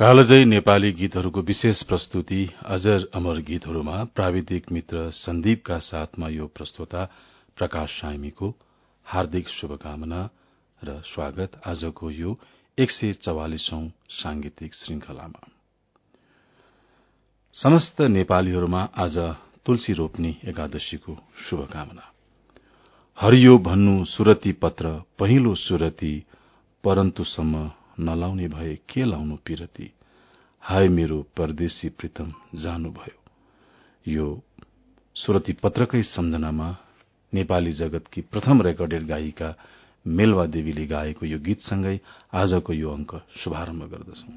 कालजयी नेपाली गीतहरूको विशेष प्रस्तुति अजर अमर गीतहरूमा प्राविधिक मित्र सन्दीपका साथमा यो प्रस्तोता प्रकाश साइमीको हार्दिक शुभकामना र स्वागत आजको यो एक सय चौवालिसौं सांगीतिक श्रृंखलामा समस्त नेपालीहरूमा आज तुलसी रोप्ने एकादशीको शुभकामना। हरियो भन्नु सुरती पत्र पहिलो सुरती परन्तुसम्म नलाउने भए के लाउनु पिरती? हाय मेरो परदेशी प्रीतम जानुभयो। यो सुरती पत्रकै सम्झनामा नेपाली जगतकी प्रथम रेकर्डेड गायिका मेलवा देवीले गाएको यो गीतसँगै आजको यो अंक शुभारम्भ गर्दछौ।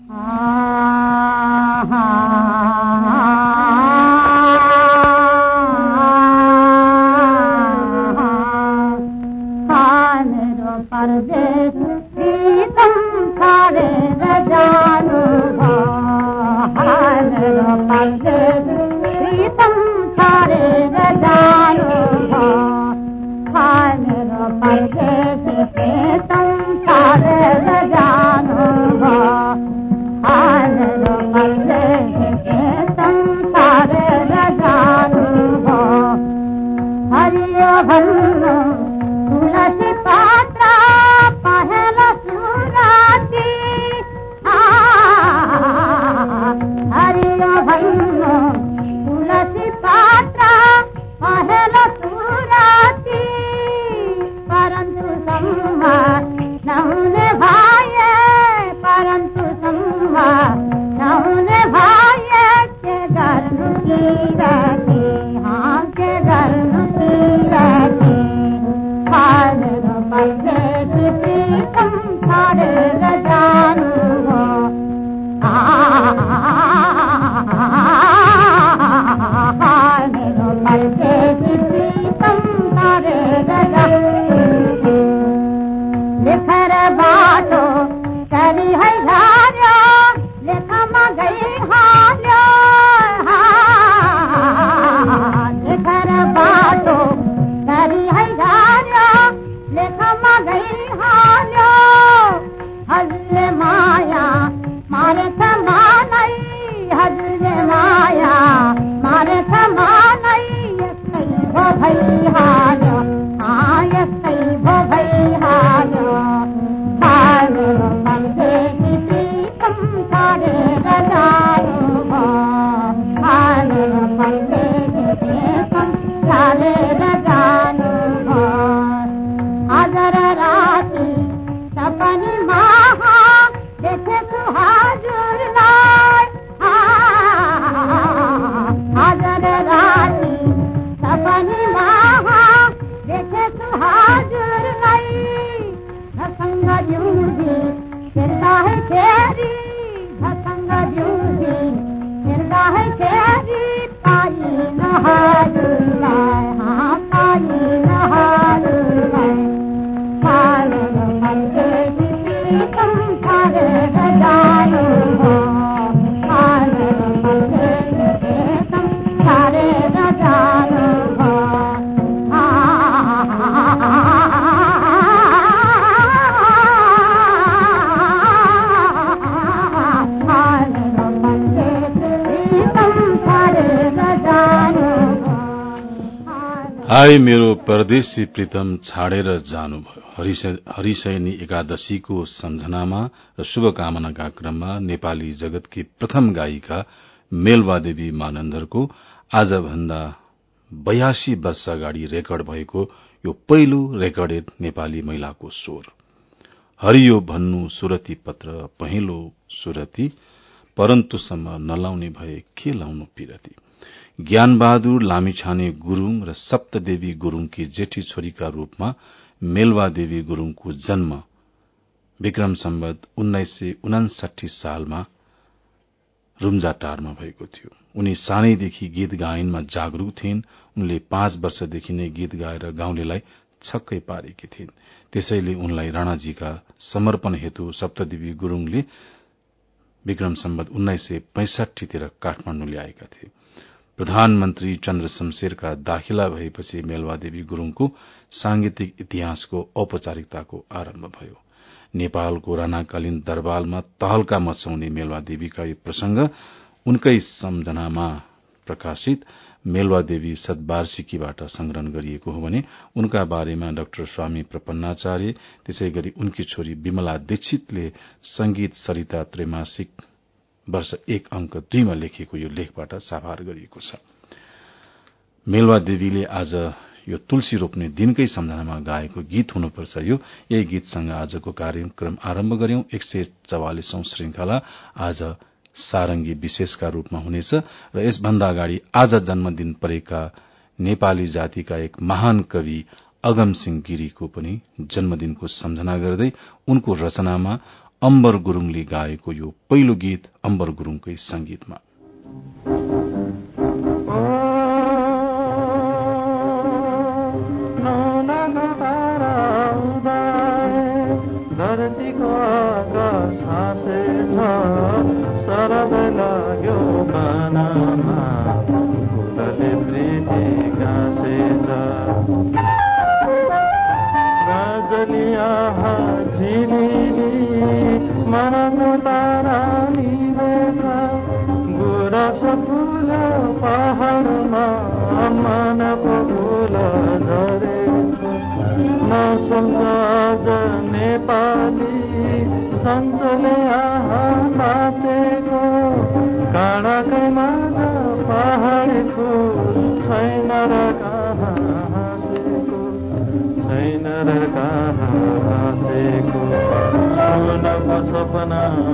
हाय परदेशी प्रीतम छाडेर जानुभयो। हरिशयनी एकादशीको सम्झनामा र शुभकामनाका क्रममा नेपाली जगतकी प्रथम गायिका मेलवा देवी मानन्दरको आजभन्दा बयासी वर्ष अगाडि रेकर्ड भएको यो पहिलो रेकर्डेड नेपाली महिलाको स्वर। हरियो भन्नु सुरती पत्र पहिलो सुरती परन्तुसम्म नलाउने भए के लाउनु पिरती? ज्ञानबहादुर लामिछाने गुरूङ र सप्तदेवी गुरूङकी जेठी छोरीका रूपमा मेलवा देवी गुरूङको जन्म विक्रम सम्बत उन्नाइस सय उनासाठी सालमा रूम्जाटारमा भएको थियो। उनी सानैदेखि गीत गायनमा जागरूक थिइन्। उनले पाँच वर्षदेखि नै गीत गाएर गाउँलेलाई छक्कै पारेकी थिइन्। त्यसैले उनलाई राणाजीका समर्पण हेतु सप्तदेवी गुरूङले विक्रम सम्बत उन्नाइस सय पैंसठीतिर काठमाण्डु ल्याएका थिए। प्रधानमन्त्री चन्द्र शमशेरका दाखिला भएपछि मेलवादेवी गुरूङको सांगीतिक इतिहासको औपचारिकताको आरम्भ भयो। नेपालको राणाकालीन दरबारमा तहल्का मचाउने मेलवा देवीका यो प्रसंग उनकै सम्झनामा प्रकाशित मेलवा देवी सद्वार्षिकीबाट संग्रहण गरिएको हो भने उनका बारेमा डाक्टर स्वामी प्रपन्नाचार्य त्यसै गरी उनकी छोरी विमला दीक्षितले संगीत सरिता त्रैमासिक वर्ष एक अंक दुईमा लेखिएको यो लेखबाट साभार गरिएको छ। मेलवा देवीले आज यो तुलसी रोप्ने दिनकै सम्झनामा गाएको गीत हुनुपर्छ यो। यही गीतसँग आजको कार्यक्रम आरम्भ गर्यौं एक सय चौवालिसौं श्रृंखला आज सारंगी विशेषका रूपमा हुनेछ र यसभन्दा अगाडि आज जन्मदिन परेका नेपाली जातिका एक महान कवि अगम सिंह गिरीको पनि जन्मदिनको सम्झना गर्दै उनको रचनामा अम्बर गुरूङले गाएको यो पहिलो गीत अम्बर गुरूङकै संगीतमा Bhagavatam ربنا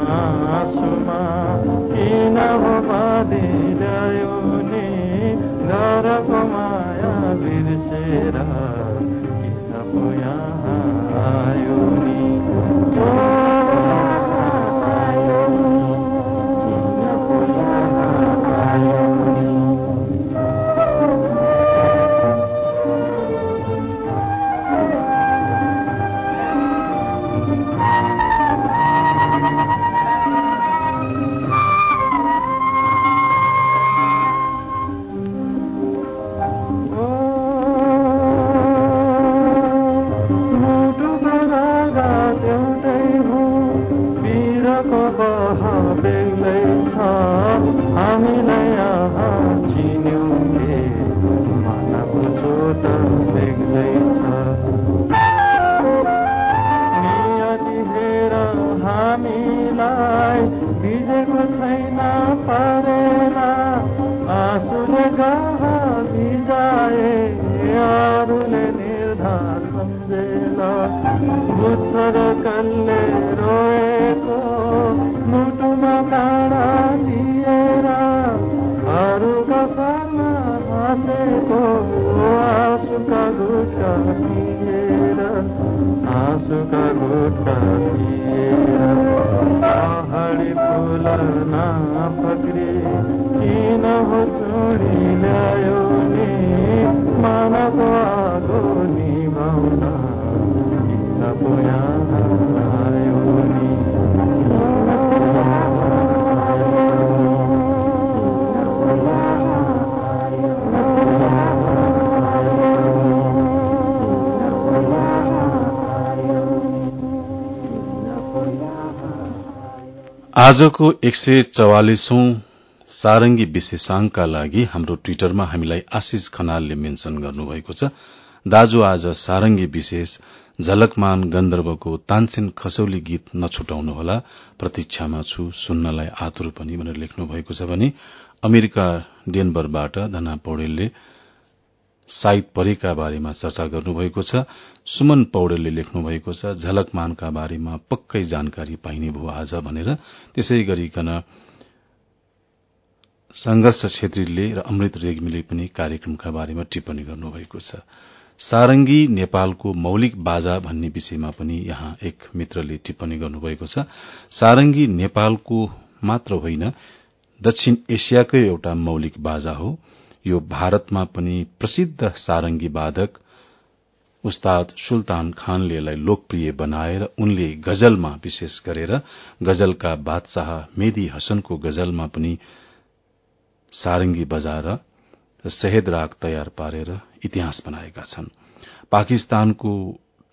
आजको एक सय चौवालिसौं सारंगी विशेषांकका लागि हाम्रो ट्वीटरमा हामीलाई आशिष खनालले मेन्शन गर्नुभएको छ। दाजु आज सारंगी विशेष झलकमान गन्धर्वको तानसेन खसौली गीत नछुटाउनुहोला। प्रतीक्षामा छु सुन्नलाई आतुर पनि भनेर लेख्नु भएको छ भने अमेरिका डेनबरबाट धना पौडेलले साइत परेका बारेमा चर्चा गर्नुभएको छ सुमन पौडेलले लेख्नु भएको छ झलकमानका बारेमा पक्कै जानकारी पाइने भयो आज भनेर। त्यसै गरिकन संघर्ष छेत्रीले र अमृत रेग्मीले पनि कार्यक्रमका बारेमा टिप्पणी गर्नुभएको छ। सारंगी नेपालको मौलिक बाजा भन्ने विषयमा पनि यहाँ एक मित्रले टिप्पणी गर्नुभएको छ। सारंगी नेपालको मात्र होइन दक्षिण एसियाकै एउटा मौलिक बाजा हो। यो भारतमा पनि प्रसिद्ध सारंगी वादक उस्ताद सुल्तान खानले यसलाई लोकप्रिय बनाएर उनले गजलमा विशेष गरेर गजलका बादशाह मेदी हसनको गजलमा पनि सारंगी बजाएर सहेद राग तयार पारेर इतिहास बनाएका छन्। पाकिस्तानको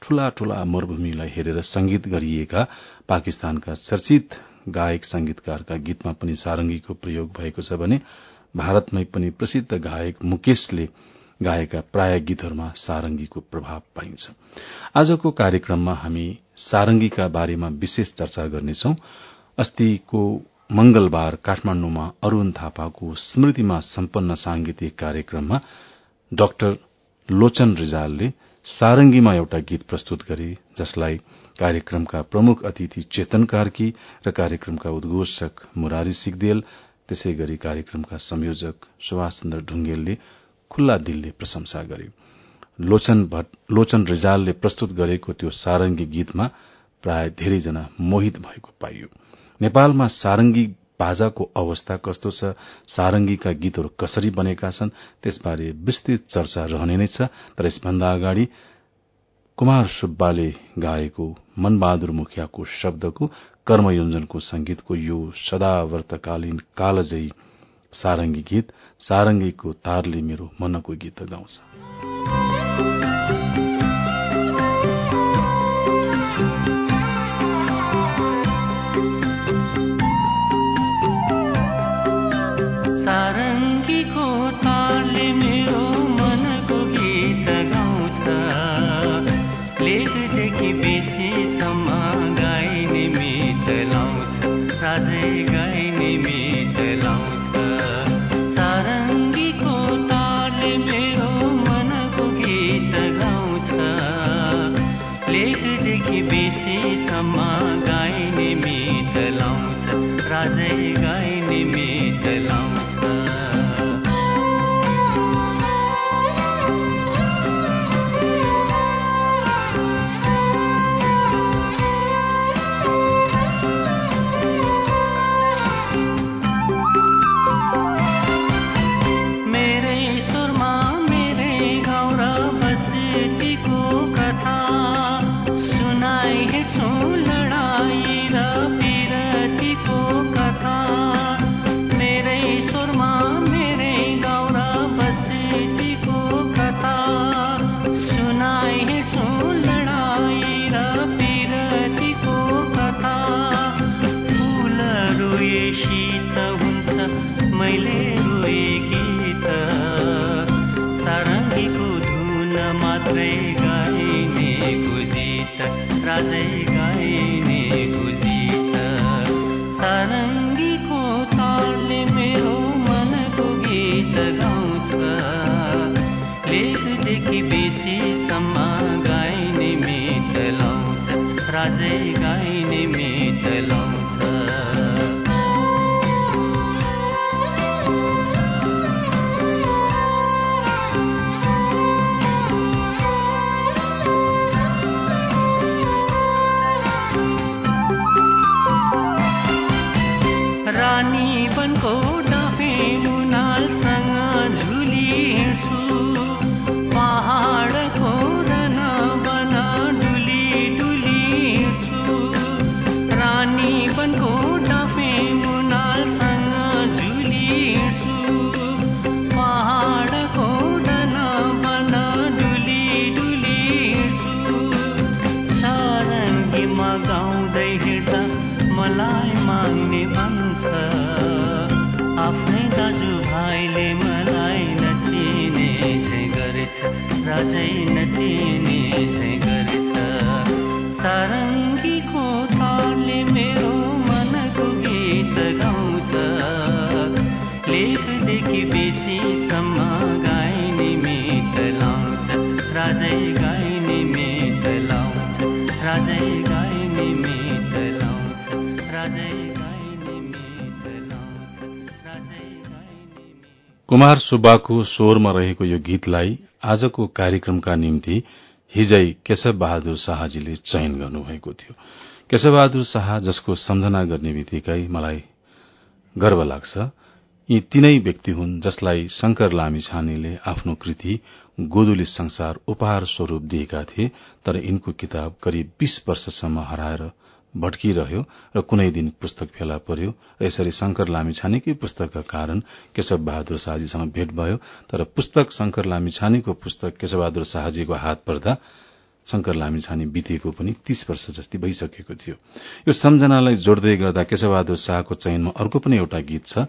ठूला ठूला मरूभूमिलाई हेरेर संगीत गरिएका पाकिस्तानका चर्चित गायक संगीतकारका गीतमा पनि सारंगीको प्रयोग भएको छ भने भारतमै पनि प्रसिद्ध गायक मुकेशले गाएका प्राय गीतहरूमा सारंगीको प्रभाव पाइन्छ। आजको कार्यक्रममा हामी सारंगीका बारेमा विशेष चर्चा गर्नेछौ। अस्तिको मंगलबार काठमाण्डुमा अरूण थापाको स्मृतिमा सम्पन्न सांगीतिक कार्यक्रममा डाक्टर लोचन रिजालले सारंगीमा एउटा गीत प्रस्तुत गरे जसलाई कार्यक्रमका प्रमुख अतिथि चेतन कार्की र कार्यक्रमका उद्घोषक मुरारी सिगदेल त्यसै गरी कार्यक्रमका संयोजक सुभाष चन्द्र ढुंगेलले खुल्ला दिलले प्रशंसा गरे। लोचन, लोचन रिजालले प्रस्तुत गरेको त्यो सारंगी गीतमा प्राय धेरैजना मोहित भएको पाइयो। नेपालमा सारंगी बाजाको अवस्था कस्तो छ सारंगीका गीतहरू कसरी बनेका छन् त्यसबारे विस्तृत चर्चा रहने नै छ तर यसभन्दा अगाडि कुमार सुब्बाले गाएको मनबहादुर मुखियाको शब्दको कर्मयोजनको संगीतको यो सदावर्तकालीन कालजयी सारंगी गीत सारंगीको तारले मेरो मनको गीत गाउँछ। कुमार सुब्बाको स्वरमा रहेको यो गीतलाई आजको कार्यक्रमका निम्ति हिजै केशव बहादुर शाहजीले चयन गर्नुभएको थियो। केशव बहादुर शाह जसको सम्झना गर्ने बित्तिकै मलाई गर्व लाग्छ। यी तीनै व्यक्ति हुन् जसलाई शंकर लामी छानेले आफ्नो कृति गोदुली संसार उपहार स्वरूप दिएका थिए तर यिनको किताब करिब बीस वर्षसम्म हराएर भट्किरह्यो र कुनै दिन पुस्तक फेला पर्यो र यसरी शंकर लामिछानेकै पुस्तकका कारण केशव बहादुर शाहजीसँग भेट भयो तर पुस्तक शंकर लामिछानेको पुस्तक केशव बहादुर शाहजीको हात पर्दा शंकर लामिछाने बितेको पनि तीस वर्ष जति भइसकेको थियो। यो सम्झनालाई जोड्दै गर्दा केशव बहादुर शाहको चयनमा अर्को पनि एउटा गीत छ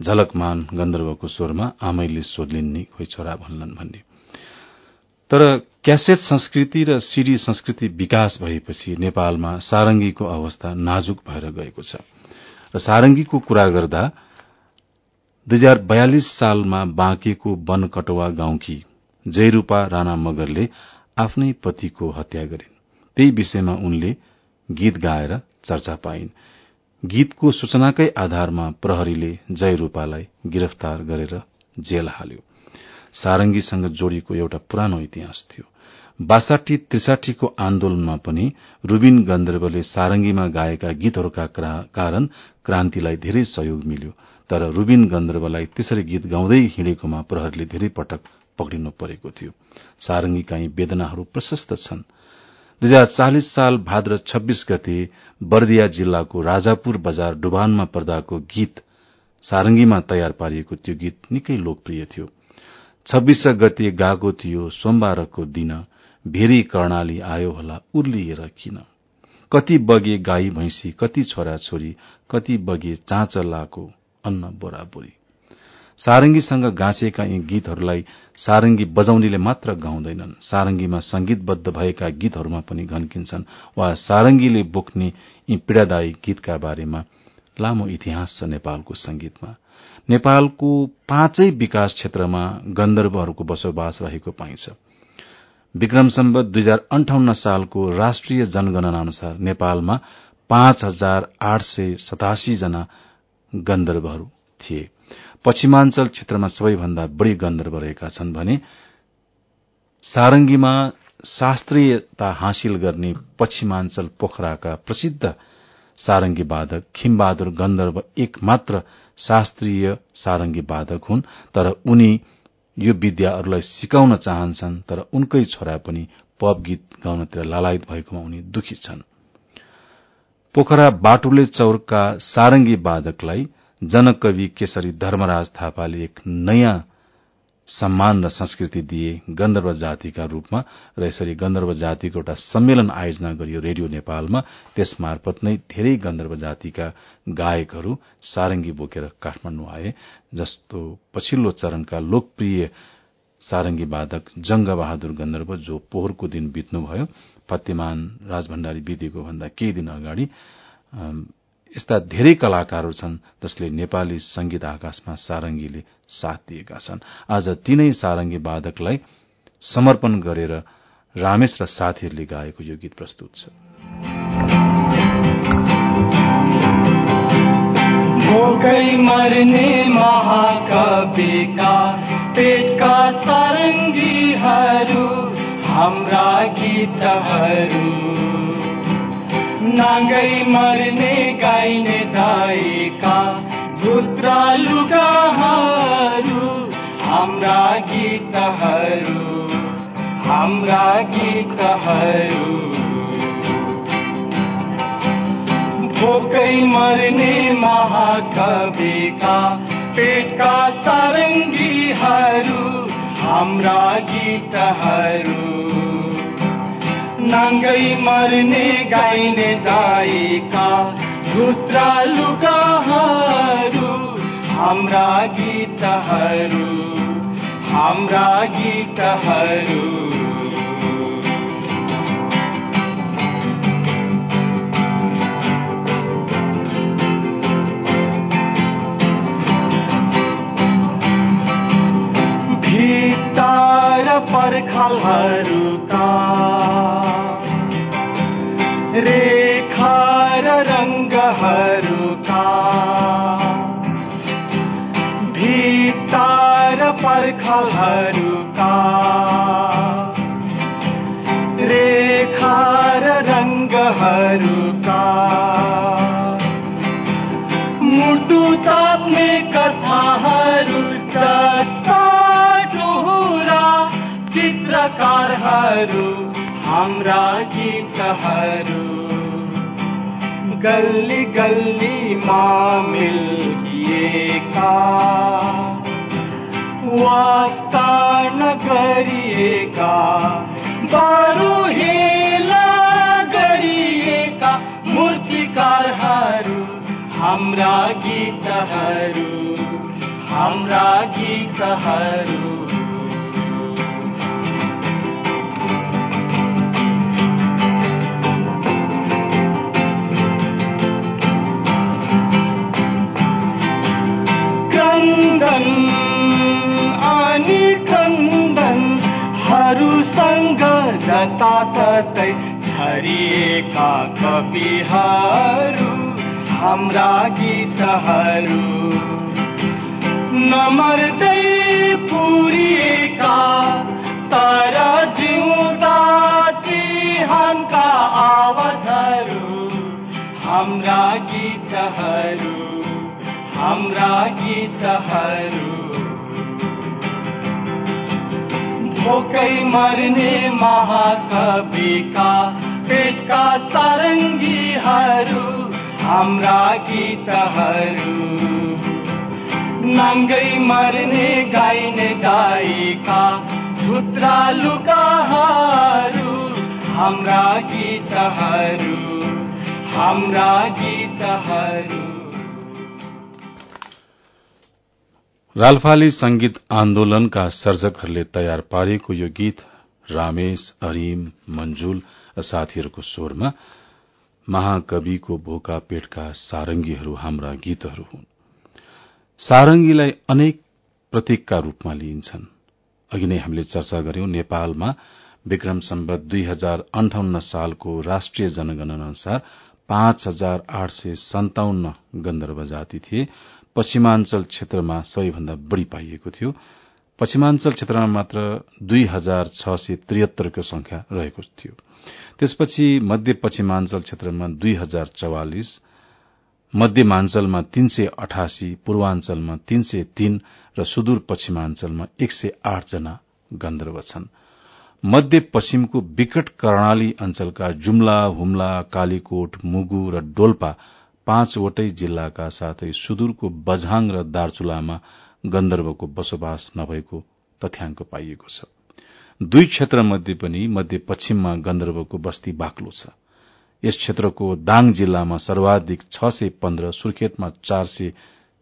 झलकमान गन्धर्वको स्वरमा आमैले सोध्लिन् नि खोइ छोरा भन्लान् भन्ने। तर क्यासेट संस्कृति र सीडी संस्कृति विकास भएपछि नेपालमा सारंगीको अवस्था नाजुक भएर गएको छ। र सारंगीको कुरा गर्दा दुई हजार बयालिस सालमा बाँकेको बनकटवा गाउँकी जयरूपा राणा मगरले आफ्नै पतिको हत्या गरिन्। त्यही विषयमा उनले गीत गाएर चर्चा पाइन्। गीतको सूचनाकै आधारमा प्रहरीले जयरूपालाई गिरफ्तार गरेर जेल हाल्यो। सारंगीसँग जोडिएको एउटा पुरानो इतिहास थियो। बासाठी त्रिसाठीको आन्दोलनमा पनि रूबिन गन्धर्वले सारंगीमा गाएका गीतहरूका कारण क्रान्तिलाई धेरै सहयोग मिल्यो तर रूबिन गन्धर्वलाई त्यसरी गीत गाउँदै हिँडेकोमा प्रहरीले धेरै पटक पक्रिनु परेको थियो। सारंगीका यी वेदनाहरू प्रशस्त छन्। दुई हजार चालिस साल भाद्र छब्बीस गते बर्दिया जिल्लाको राजापुर बजार डुबानमा पर्दाको गीत सारंगीमा तयार पारिएको त्यो गीत निकै लोकप्रिय थियो। छब्बीस गते गाएको थियो सोमबारको दिन भेरी कर्णाली आयो होला उर्लिएर किन? कति बगे गाई भैंसी कति छोरा छोरी कति बगे चाँचलाको अन्न बोराबोरी। सारंगीसँग गाँसेका यी गीतहरूलाई सारंगी बजाउनेले मात्र गाउँदैनन्। सारंगीमा संगीतबद्ध भएका गीतहरूमा पनि घन्किन्छन् वा सारंगीले बोक्ने यी पीड़ादायी गीतका बारेमा लामो इतिहास छ नेपालको संगीतमा नेपालको पाँचै विकास क्षेत्रमा गन्धर्वहरूको बसोबास रहेको पाइन्छ। विक्रम सम्बत दुई हजार अन्ठाउन्न सालको राष्ट्रिय जनगणना अनुसार नेपालमा पाँच हजार आठ सय सतासी जना गन्धर्वहरू थिए। पश्चिमाञ्चल क्षेत्रमा सबैभन्दा बढ़ी गन्धर्व रहेका छन् भने सारंगीमा शास्त्रीयता हासिल गर्ने पश्चिमाञ्चल पोखराका प्रसिद्ध सारंगी वादक खिमबहादुर गन्धर्व एक मात्र शास्त्रीय सारंगी वादक हुन् तर उनी यो विद्या अरूलाई सिकाउन चाहन्छन् तर उनकै छोरा पनि पप गीत गाउनतिर लालायत भएकोमा उनी दुखी छन्। पोखरा बाटुले चौरका सारंगी वादकलाई जनकवि केशरी धर्मराज थापाले एक नयाँ सम्मान र संस्कृति दिए गन्धर्व जातिका रूपमा र यसरी गन्धर्व जातिको एउटा सम्मेलन आयोजना गरियो रेडियो नेपालमा। त्यस मार्फत नै धेरै गन्धर्व जातिका गायकहरू सारंगी बोकेर काठमाण्डु आए जस्तो पछिल्लो चरणका लोकप्रिय सारंगी वादक जंग बहादुर गन्धर्व जो पोहोरको दिन बित्नुभयो। फतेमान राजभण्डारी बितेको भन्दा केही दिन अगाडि यस्ता धेरै कलाकारहरू छन् जसले नेपाली संगीत आकाशमा सारंगीले साथ दिएका छन्। आज तीनै सारंगी वादकलाई समर्पण गरेर रामेश र साथीहरूले गाएको यो गीत प्रस्तुत छ। पेटका हाम्रा गीतहरू। नाङ्गै मर्ने गाइने दाइका धुत्रा लुगाहरू हाम्रा गीतहरू हाम्रा गीतहरू। भोकै मर्ने महाकविका पेटका सारङ्गीहरू हाम्रा गीतहरू। नाङ्गै मर्ने गाइने दाइका धुत्रा लुगाहरू हाम्रा गीतहरू हाम्रा गीतहरू भित्तार पर्खालहरूका चित्रकारहरू हाम्रा गीतहरू गल्ली गल्लीमा मिलिएका वास्ता नगरिएका बारू हेला गरिएका मूर्तिकारहरू हाम्रा गीतहरू हाम्रा गीतहरू क्रन्दन जताततै छरिएका कविहरू हाम्रा गीतहरू। नमर्दै पुरिएका तर जिउँदा तिहानका आवाजहरू हाम्रा गीतहरू हाम्रा गीतहरू। भोकै मर्ने महाकविका। पेटका सारङ्गीहरू हाम्रा गीतहरू नाङ्गै मर्ने गाइने गायिका झुत्रा लुकाहरू हाम्रा गीतहरू हाम्रा गीतहरू रालफाली संगीत आन्दोलनका सर्जकहरूले तयार पारेको यो गीत रामेश अरिम मंजुल साथीहरूको स्वरमा महाकविको भोका पेटका सारंगीहरू हाम्रा गीतहरू हुन्। सारंगीलाई अनेक प्रतीकका रूपमा लिइन्छन्। अघि नै हामीले चर्चा गर्यौं नेपालमा विक्रम सम्बत दुई हजार अन्ठाउन्न सालको राष्ट्रिय जनगणना अनुसार पाँच हजार आठ सय सन्ताउन्न गन्धर्व जाति थिए। पश्चिमाञ्चल क्षेत्रमा सबैभन्दा बढ़ी पाइएको थियो। पश्चिमाञ्चल क्षेत्रमा मात्र दुई हजार छ सय त्रिहत्तरको संख्या रहेको थियो। त्यसपछि मध्य पश्चिमाञ्चल क्षेत्रमा दुई हजार चौवालिस मध्यमाञ्चलमा तीन सय अठासी पूर्वाञ्चलमा तीन सय तीन र सुदूर पश्चिमाञ्चलमा एक सय आठ जना गन्धर्व छन्। मध्य पश्चिमको विकट कर्णाली अञ्चलका जुम्ला हुम्ला कालीकोट मुगु र डोल्पा पाँचवटै जिल्लाका साथै सुदूरको बझाङ र दार्चुलामा गन्धर्वको बसोबास नभएको तथ्याङ्क पाइएको छ। दुई क्षेत्र मध्ये पनि मध्य पश्चिममा गन्धर्वको बस्ती बाक्लो छ। यस क्षेत्रको दाङ जिल्लामा सर्वाधिक छ सय पन्ध्र सुर्खेतमा चार सय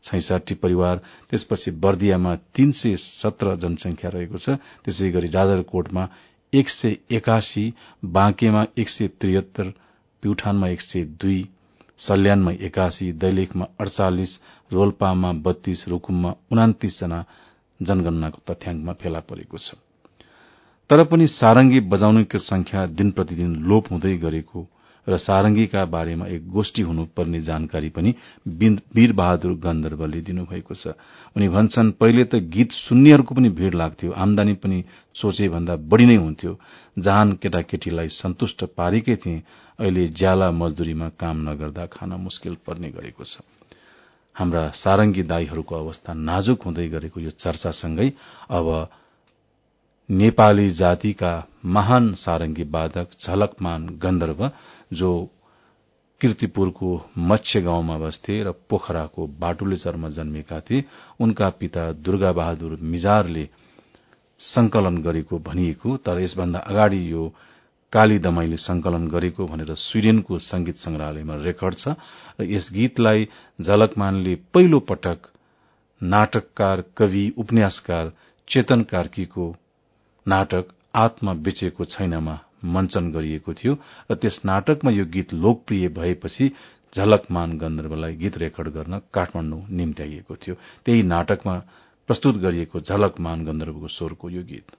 छैसाठी परिवार त्यसपछि बर्दियामा तीन सय सत्र जनसंख्या रहेको छ। त्यसै गरी जाजरकोटमा एक सय एकासी बाँकेमा एक सय त्रिहत्तर प्युठानमा एक सय दुई सल्यानमा एकासी दैलेखमा अडचालिस रोल्पामा बत्तीस रूकुममा उनातिस जना जनगणनाको तथ्याङ्कमा फेला परेको छ। तर पनि सारंगी बजाउनेको संख्या दिन प्रतिदिन लोप हुँदै गरेको र सारंगीका बारेमा एक गोष्ठी हुनुपर्ने जानकारी पनि वीर बहादुर गन्धर्वले दिनुभएको छ। उनी भन्छन् पहिले त गीत सुन्नेहरूको पनि भीड़ लाग्थ्यो आमदानी पनि सोचे भन्दा बढ़ी नै हुन्थ्यो। जहान केटाकेटीलाई सन्तुष्ट पारेकै थिए अहिले ज्याला मजदूरीमा काम नगर्दा खान मुस्किल पर्ने गरेको छ। हाम्रा सारंगी दाईहरूको अवस्था नाजुक हुँदै गरेको यो चर्चासँगै अब नेपाली जातिका महान सारंगी वादक झलकमान गन्धर्व जो किर्तिपुरको मत्स्य गाउँमा बस्थे र पोखराको बाटुलेचरमा जन्मेका थिए उनका पिता दुर्गा बहादुर मिजारले संकलन गरेको भनिएको तर यसभन्दा अगाडि यो काली दमाईले संकलन गरेको भनेर स्वीडेनको संगीत संग्रहालयमा रेकर्ड छ र यस गीतलाई झलकमानले पहिलो पटक नाटककार कवि उपन्यासकार चेतन कार्कीको नाटक आत्मा बेचेको छैनमा मञ्चन गरिएको थियो र त्यस नाटकमा यो गीत लोकप्रिय भएपछि झलकमान गन्धर्वलाई गीत रेकर्ड गर्न काठमाण्डु निम्त्याइएको थियो। त्यही नाटकमा प्रस्तुत गरिएको झलकमान गन्धर्वको स्वरको यो गीत।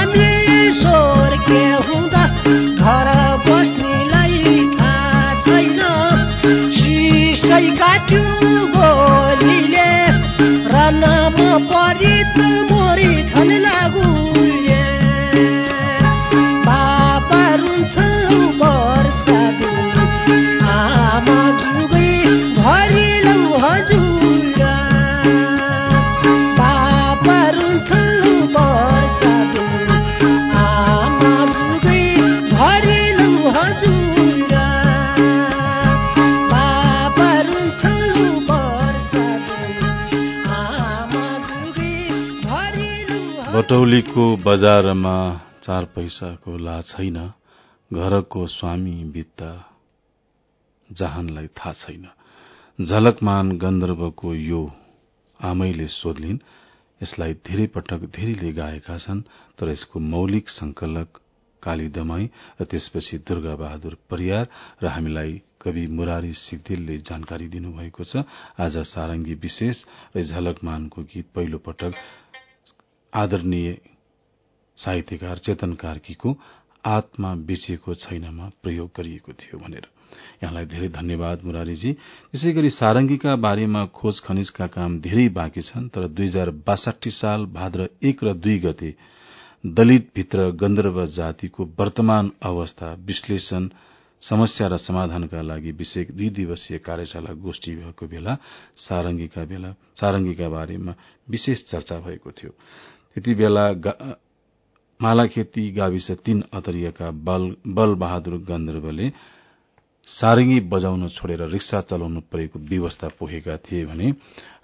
I'm करौलीको बजारमा चार पैसाको ला छैन घरको स्वामी वित्त जहानलाई थाहा छैन। झलकमान गन्धर्वको यो आमैले सोधलिन् यसलाई धेरै पटक धेरैले गाएका छन् तर यसको मौलिक संकलक काली दमाई र त्यसपछि दुर्गा बहादुर परियार र हामीलाई कवि मुरारी सिग्देलले जानकारी दिनुभएको छ। आज सारङ्गी विशेष र झलकमानको गीत पहिलो पटक आदरणीय साहित्यकार चेतन कार्कीको आत्मा बेचिएको छैनमा प्रयोग गरिएको थियो भनेर। यहाँलाई धेरै धन्यवाद मुरारीजी। त्यसै गरी सारंगीका बारेमा खोज खनिजका काम धेरै बाँकी छन् तर दुई हजार बासठी साल भाद्र एक र दुई गते दलित भित्र गन्धर्व जातिको वर्तमान अवस्था विश्लेषण समस्या र समाधानका लागि विषय दुई दिवसीय कार्यशाला गोष्ठी भएको बेला सारंगीका बारेमा विशेष चर्चा भएको थियो। त्यति बेला मालाखेती गाविस तीन अतरियाका बल बहादुर गन्धर्वले सारङ्गी बजाउन छोडेर रिक्सा चलाउनु परेको व्यवस्था पोखेका थिए भने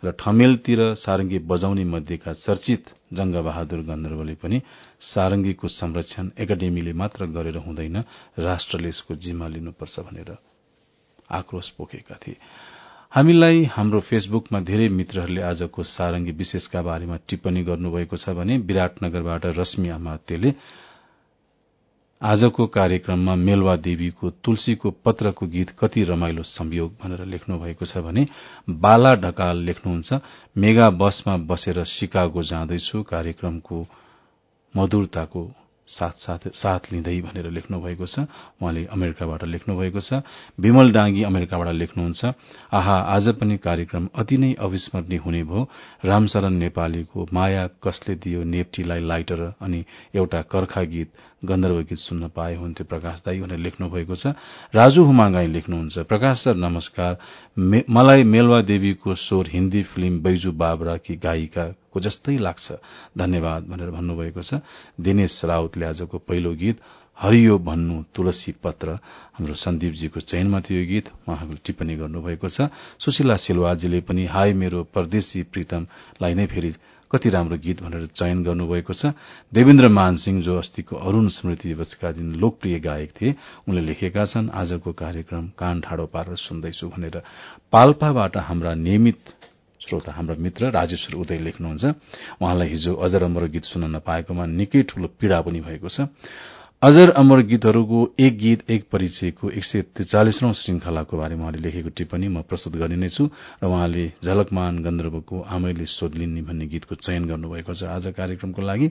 र ठमेलतिर सारङ्गी बजाउने मध्येका चर्चित जंग बहादुर गन्धर्वले पनि सारङ्गीको संरक्षण एकाडेमीले मात्र गरेर हुँदैन राष्ट्रले यसको जिम्मा लिनुपर्छ भनेर आक्रोश पोखेका थिए। हामीलाई हाम्रो फेसबुकमा धेरै मित्रहरूले आजको सारंगी विशेषका बारेमा टिप्पणी गर्नुभएको छ भने विराटनगरबाट रश्मि आमात्यले आजको कार्यक्रममा मेलवा देवीको तुलसीको पत्रको गीत कति रमाइलो संयोग भनेर लेख्नु भएको छ भने बाला ढकाल लेख्नुहुन्छ मेगा बसमा बसेर सिकागो जाँदैछु कार्यक्रमको मधुरताको साथ साथ साथ लिँदै भनेर लेख्नु भएको छ। उहाँले अमेरिकाबाट लेख्नु भएको छ। विमल डाँगी अमेरिकाबाट लेख्नुहुन्छ। आहा आज पनि कार्यक्रम अति नै अविस्मरणीय हुने भयो। रामशरण नेपालीको माया कसले दियो नेप्टीलाई लाइटर अनि एउटा कर्खा गीत गन्धर्व गीत सुन्न पाए हुन्थ्यो प्रकाश दाई भनेर लेख्नु भएको छ। राजु हुमागाई लेख्नुहुन्छ। प्रकाश सर नमस्कार। मे, मलाई मेलवा देवीको स्वर हिन्दी फिल्म बैजू बाबराकी गायिकाको जस्तै लाग्छ। धन्यवाद भनेर भन्नुभएको छ। दिनेश राउतले आजको पहिलो गीत हरियो भन्नु तुलसी पत्र। हाम्रो सन्दीपजीको चयनमा थियो गीत। उहाँले टिप्पणी गर्नुभएको छ। सुशीला सिलवाजीले पनि हाई मेरो परदेशी प्रीतमलाई नै फेरि कति राम्रो गीत भनेर चयन गर्नुभएको छ। देवेन्द्र मान सिंह जो अस्तिको अरूण स्मृति दिवसका दिन लोकप्रिय गायक थिए उनले लेखेका छन् आजको कार्यक्रम कान ठाडो पारेर सुन्दैछु भनेर। पाल्पाबाट हाम्रा नियमित श्रोता हाम्रा मित्र राजेश्वर उदय लेख्नुहुन्छ। उहाँलाई हिजो अजर अमर गीत सुन्न नपाएकोमा निकै ठूलो पीड़ा पनि भएको छ। अजर अमर गीतहरूको एक गीत एक परिचयको एक सय त्रिचालिसौं श्रृंखलाको बारेमा उहाँले लेखेको टिप्पणी म प्रस्तुत गर्ने नै छु र उहाँले झलकमान गन्धर्वको आमैले सोधलिन्नी भन्ने गीतको चयन गर्नुभएको छ आज कार्यक्रमको लागि।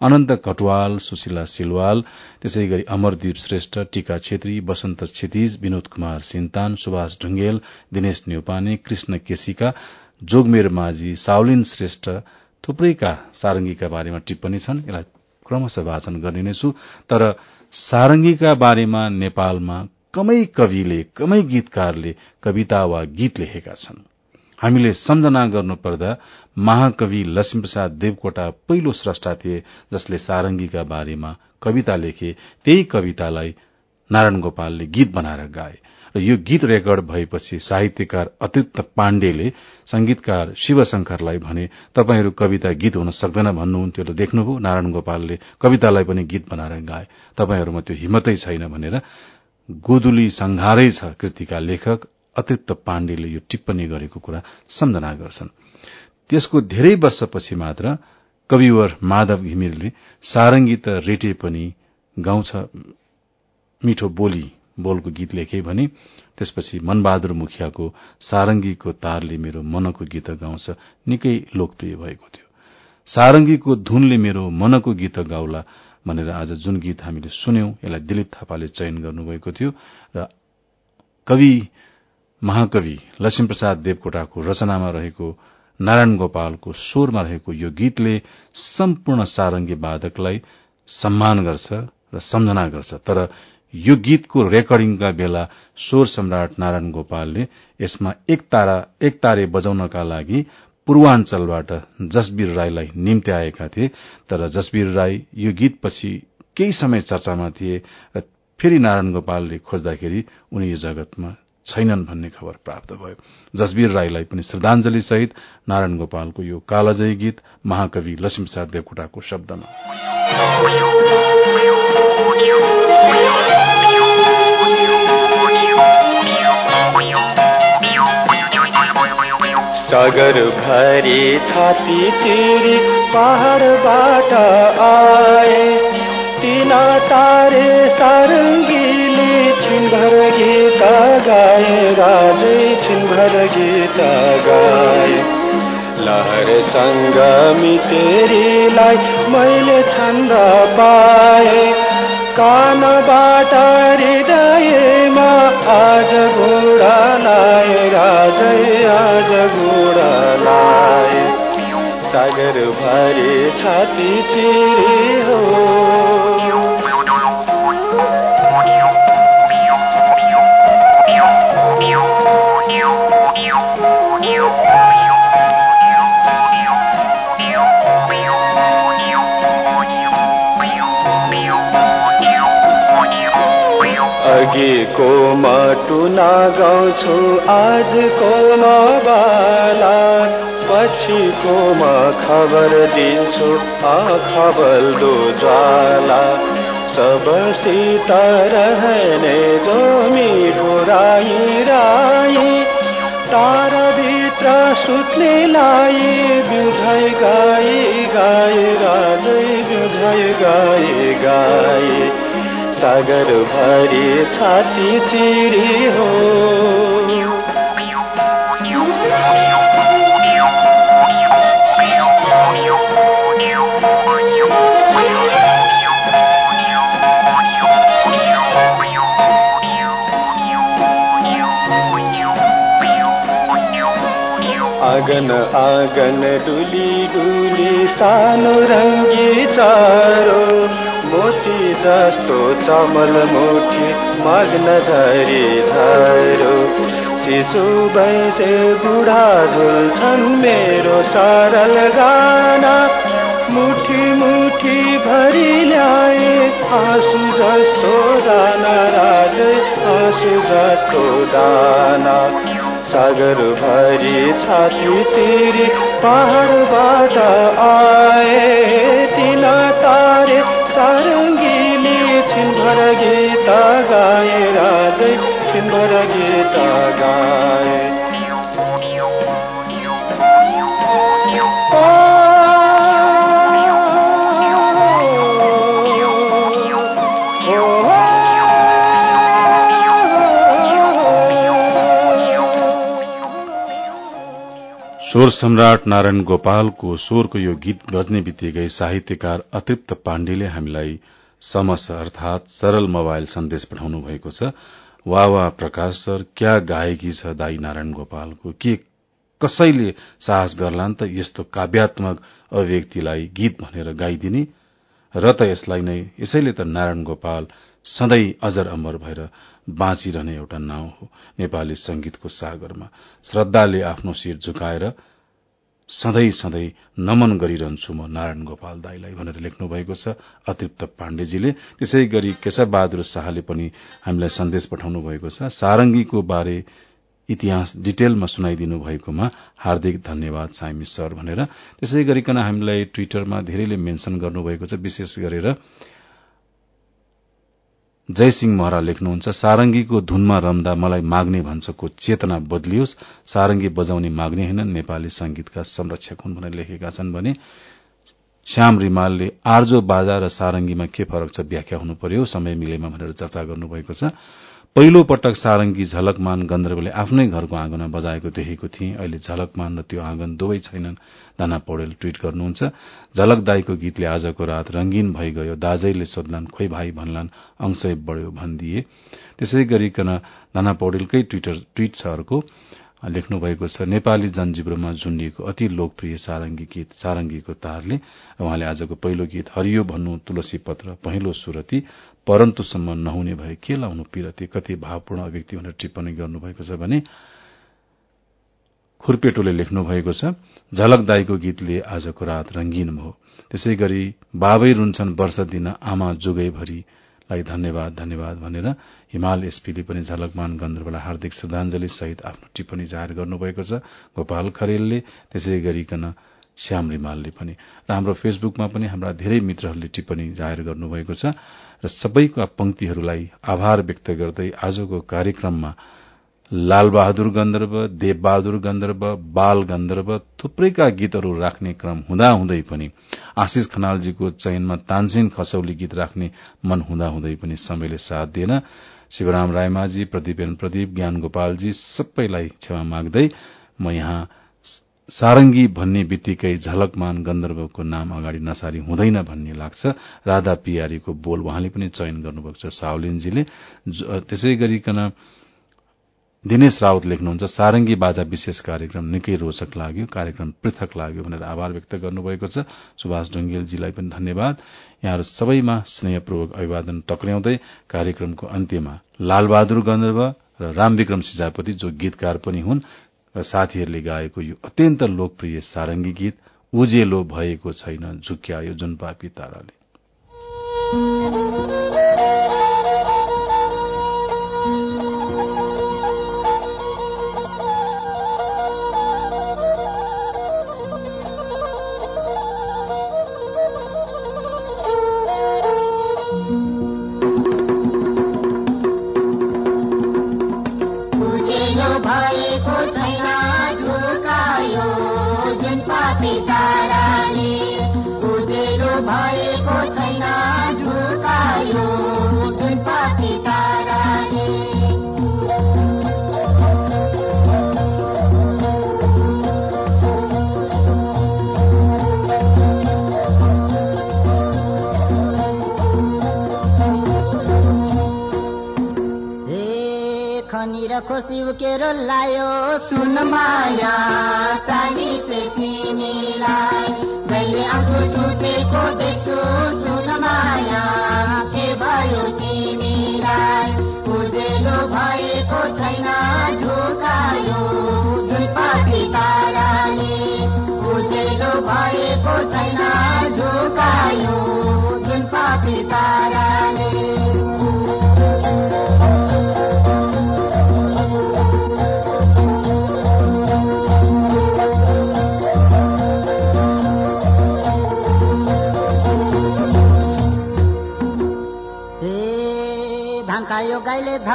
अनन्त कटवाल सुशीला सिलवाल त्यसै गरी अमरदीप श्रेष्ठ टीका छेत्री वसन्त क्षितिज विनोद कुमार सिन्तान सुभाष ढुंगेल दिनेश न्यौपाने कृष्ण केसीका जोगमेर माझी साउलिन श्रेष्ठ थुप्रैका सारंगीका बारेमा टिप्पणी छन्। यसलाई क्रमशः वाचन गर्ने नै छु तर सारंगीका बारेमा नेपालमा कमै कविले कमै गीतकारले कविता वा गीत लेखेका छन्। हामीले सम्झना गर्नुपर्दा महाकवि लक्ष्मीप्रसाद देवकोटा पहिलो स्रष्टा थिए जसले सारंगीका बारेमा कविता लेखे त्यही कवितालाई नारायण गोपालले गीत बनाएर गाए। र यो गीत रेकर्ड भएपछि साहित्यकार अतिरिक्त पाण्डेले संगीतकार शिवशंकरलाई भने तपाईँहरू कविता गीत हुन सक्दैन भन्नुहुन्थ्यो र देख्नुभयो नारायण गोपालले कवितालाई पनि गीत बनाएर गाए। तपाईँहरूमा त्यो हिम्मतै छैन भनेर गोदुली संघारै छ कृतिका लेखक अतिरिक्त पाण्डेले यो टिप्पणी गरेको कुरा सम्झना गर्छन्। त्यसको धेरै वर्षपछि मात्र कविवर माधव घिमिरले सारंगी त रेटे पनि गाउँछ मिठो बोली बोलको गीत लेखे भने त्यसपछि मनबहादुर मुखियाको सारंगीको तारले मेरो मनको गीत गाउँछ। निकै लोकप्रिय भएको थियो। सारंगीको धुनले मेरो मनको गीत गाउला भनेर आज जुन गीत हामीले सुन्यौं यसलाई दिलीप थापाले चयन गर्नुभएको थियो र कवि महाकवि लक्ष्मीप्रसाद देवकोटाको रचनामा रहेको नारायण गोपालको स्वरमा रहेको यो गीतले सम्पूर्ण सारंगी वादकलाई सम्मान गर्छ र सम्झना गर्छ। तर यो गीतको रेकर्डिङका बेला स्वर सम्राट नारायण गोपालले यसमा एक तारा एक तारे बजाउनका लागि पूर्वाञ्चलबाट जसवीर राईलाई निम्ति आएका थिए। तर जसवीर राई यो गीतपछि केही समय चर्चामा थिए र फेरि नारायण गोपालले खोज्दाखेरि उनी यो जगतमा छैनन् भन्ने खबर प्राप्त भयो। जसवीर राईलाई पनि श्रद्धांजलि सहित नारायण गोपालको यो कालजयी गीत महाकवि लक्ष्मीप्रसाद देवकोटाको शब्दमा। सागर भरी छाती चिरी पहाडबाट आए। तिना तारे सारङ्गीले छिनभर गीत गाए राजै छिनभर गीत गाए। लहर तेरीलाई मैले छन्द पाए। कानबाट हृदयमा आज घुडा लाए राजै आज घुडा लाए सागर भरे छाती चिरी हो। अघिको म टुना गाउँछु आजको म बाला। पछिको म खबर दिन्छु खबर दो ज्वाला। सबसित रहने जो मिठो राई राई ताराभित्र सुत्नेलाई बिउझै गाई गाई राजै बिउझै गाई गाई। सागर भरी छाती चिरी हो आँगन आँगन डुली डुली सानो रङ्गी चारो मोती जस्तो चमल मोठी मग्न धरी धरो। शिशु बैसे बुढा झुल्छन् मेरो सरल गाना। मुठी मुठी भरि ल्याए आँसु जस्तो दाना राजै आँसु जस्तो दाना। सागर भरी छाती चिरी पहाडबाट आए। तिना तारे सारङ्गीले छिनभर गीत गाए राजै छिनभर गीत गाए। स्वर सम्राट नारायण गोपालको स्वरको यो गीत बज्ने बित्तिकै साहित्यकार अतृप्त पाण्डेले हामीलाई समस अर्थात सरल मोबाइल सन्देश पठाउनु भएको छ। वा वा प्रकाश सर क्या गाएकी छ दाई नारायण गोपालको? के कसैले साहस गर्लान् त यस्तो काव्यात्मक अभिव्यक्तिलाई गीत भनेर गाइदिने? र त यसलाई नै यसैले त नारायण गोपाल सधैँ अजर अमर भएर बाँचिरहने एउटा नाउँ हो। नेपाली संगीतको सागरमा श्रद्धाले आफ्नो शिर झुकाएर सधैँ सधैँ नमन गरिरहन्छु म नारायण गोपाल दाईलाई भनेर लेख्नु भएको छ अतृप्त पाण्डेजीले। त्यसै गरी केशव बहादुर शाहले पनि हामीलाई सन्देश पठाउनु भएको छ। सारंगीको बारे इतिहास डिटेलमा सुनाइदिनु भएकोमा हार्दिक धन्यवाद साइमी सर भनेर। त्यसै गरिकन हामीलाई ट्विटरमा धेरैले मेन्शन गर्नुभएको छ। विशेष गरेर जयसिंह महरा लेख्नुहुन्छ सारंगीको धुनमा रम्दा मलाई माग्ने भन्छको चेतना बदलियोस्। सारंगी बजाउने माग्ने होइन नेपाली संगीतका संरक्षक हुन् भनेर लेखेका छन् भने श्याम रिमालले आर्जो बाजा र सारंगीमा के फरक छ व्याख्या हुनु पर्यो? समय मिलेमा भनेर चर्चा गर्नुभएको छ। पहिलो पटक सारंगी झलकमान गन्धर्वले आफ्नै घरको आँगनमा बजाएको देखेको थिए। अहिले झलकमान र त्यो आँगन दुवै छैनन्। दाना पौडेल ट्वीट गर्नुहुन्छ। झलक दाईको गीतले आजको रात रंगीन भइ गयो दाजैले सोध्लान् खोइ भाइ भन्लान् अंशै बढ्यो भनिदिए। त्यसै गरिकन दाना पौडेलकै ट्वीट छ अर्को लेख्नु भएको छ नेपाली जनजीवनमा झुन्डिएको अति लोकप्रिय सारंगी गीत सारंगीको तारले उहाँले आजको पहिलो गीत हरियो भन्नु तुलसी पत्र पहिलो सुरती परन्तुसम्म नहुने भए के लाउनु पिरती कति भावपूर्ण अभिव्यक्ति भनेर टिप्पणी गर्नुभएको छ भने खुर्पेटोले लेख्नु भएको छ झलक दाईको गीतले आजको रात रंगीन भयो त्यसै गरी बाबै रुन्छन् वर्ष दिन आमा जोगैभरि लाई धन्यवाद धन्यवाद भनेर हिमाल एसपीले पनि झलकमान गन्धर्वलाई हार्दिक श्रद्धांजलि सहित आफ्नो टिप्पणी जाहेर गर्नुभएको छ। गोपाल खरेलले त्यसै गरिकन श्याम रिमालले पनि र हाम्रो फेसबुकमा पनि हाम्रा धेरै मित्रहरूले टिप्पणी जाहेर गर्नुभएको छ र सबैका पंक्तिहरूलाई आभार व्यक्त गर्दै आजको कार्यक्रममा लालबहादुर गन्धर्व देवबहादुर गन्धर्व बाल गन्धर्व थुप्रैका गीतहरू राख्ने क्रम हुँदाहुँदै पनि आशिष खनालजीको चयनमा तानसेन खसौली गीत राख्ने मन हुँदाहुँदै पनि समयले साथ दिएन। शिवराम रायमाझी प्रदीपेन प्रदीप ज्ञान गोपालजी सबैलाई क्षमा माग्दै म यहाँ सारंगी भन्ने बित्तिकै झलकमान गन्धर्वको नाम अगाडि नसारी हुँदैन भन्ने लाग्छ। राधा पियारीको बोल उहाँले पनि चयन गर्नुभएको छ साउलिनजीले त्यसै गरिकन दिनेश रावत लेख्नुहुन्छ सारंगी बाजा विशेष कार्यक्रम निकै रोचक लाग्यो कार्यक्रम पृथक लाग्यो भनेर आभार व्यक्त गर्नुभएको छ। सुभाष ढुङ्गेलजीलाई पनि धन्यवाद। यहाँहरू सबैमा स्नेहपूर्वक अभिवादन टक्र्याउँदै कार्यक्रमको अन्त्यमा लालबहादुर गन्धर्व र रामविक्रम सिजापति जो गीतकार पनि हुन् र साथीहरूले गाएको यो अत्यन्त लोकप्रिय सारंगी गीत उजेलो भएको छैन झुक्यायो जुन पापी ताराले।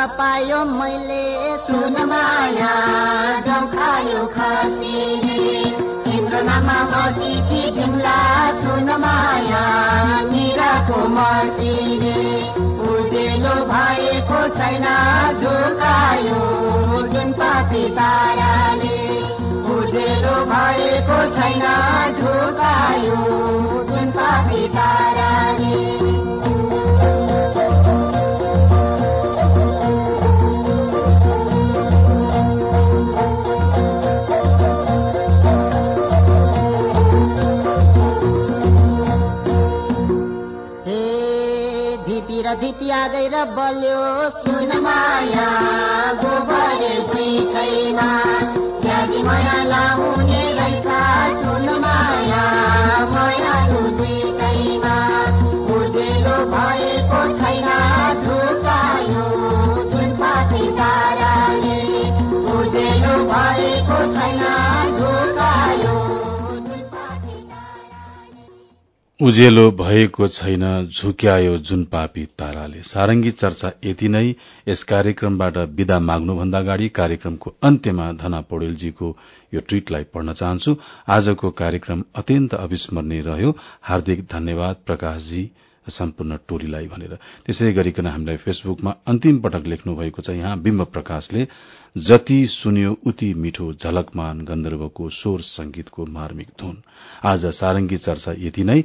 धपायो मैले सुन माया धम्कायो खसीले इन्द्रनामा मचिठी तिमला सुन माया निराको मसीले उजेलो भएको छैन झुकायो जुन पापी ताराले। उजेलो भएको छैन झुकायो जुन पापी ताराले। धिपिया गएर बल्यो सुन माया उजेलो भएको छैन झुक्यायो जुन पापी ताराले। सारंगी चर्चा यति नै। यस कार्यक्रमबाट विदा माग्नुभन्दा अगाडि कार्यक्रमको अन्त्यमा धना पौडेलजीको यो ट्वीटलाई पढ्न चाहन्छु। आजको कार्यक्रम अत्यन्त अविस्मरणीय रह्यो। हार्दिक धन्यवाद प्रकाशजी सम्पूर्ण टोलीलाई भनेर। त्यसै गरिकन हामीलाई फेसबुकमा अन्तिम पटक लेख्नु भएको छ यहाँ बिम्ब प्रकाशले जति सुन्यो उति मिठो झलकमान गन्धर्वको स्वर संगीतको मार्मिक धुन। आज सारंगी चर्चा यति नै।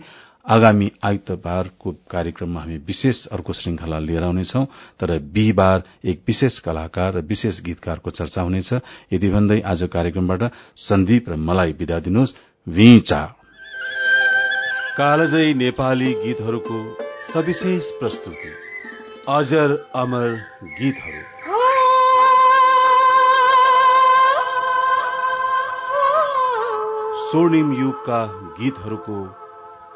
आगामी आइतबारको कार्यक्रममा हामी विशेष अर्को श्रृंखला लिएर आउनेछौ तर बिहिबार एक विशेष कलाकार र विशेष गीतकारको चर्चा हुनेछ। यदि भन्दै आज कार्यक्रमबाट सन्दीप र मलाई विदा दिनुहोस्। विचा कालजयी नेपाली गीतहरूको सविशेष प्रस्तुति। अजर अमर गीतहरू। स्वर्णिम युगका गीतहरूको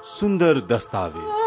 सुन्दर दस्तावेज।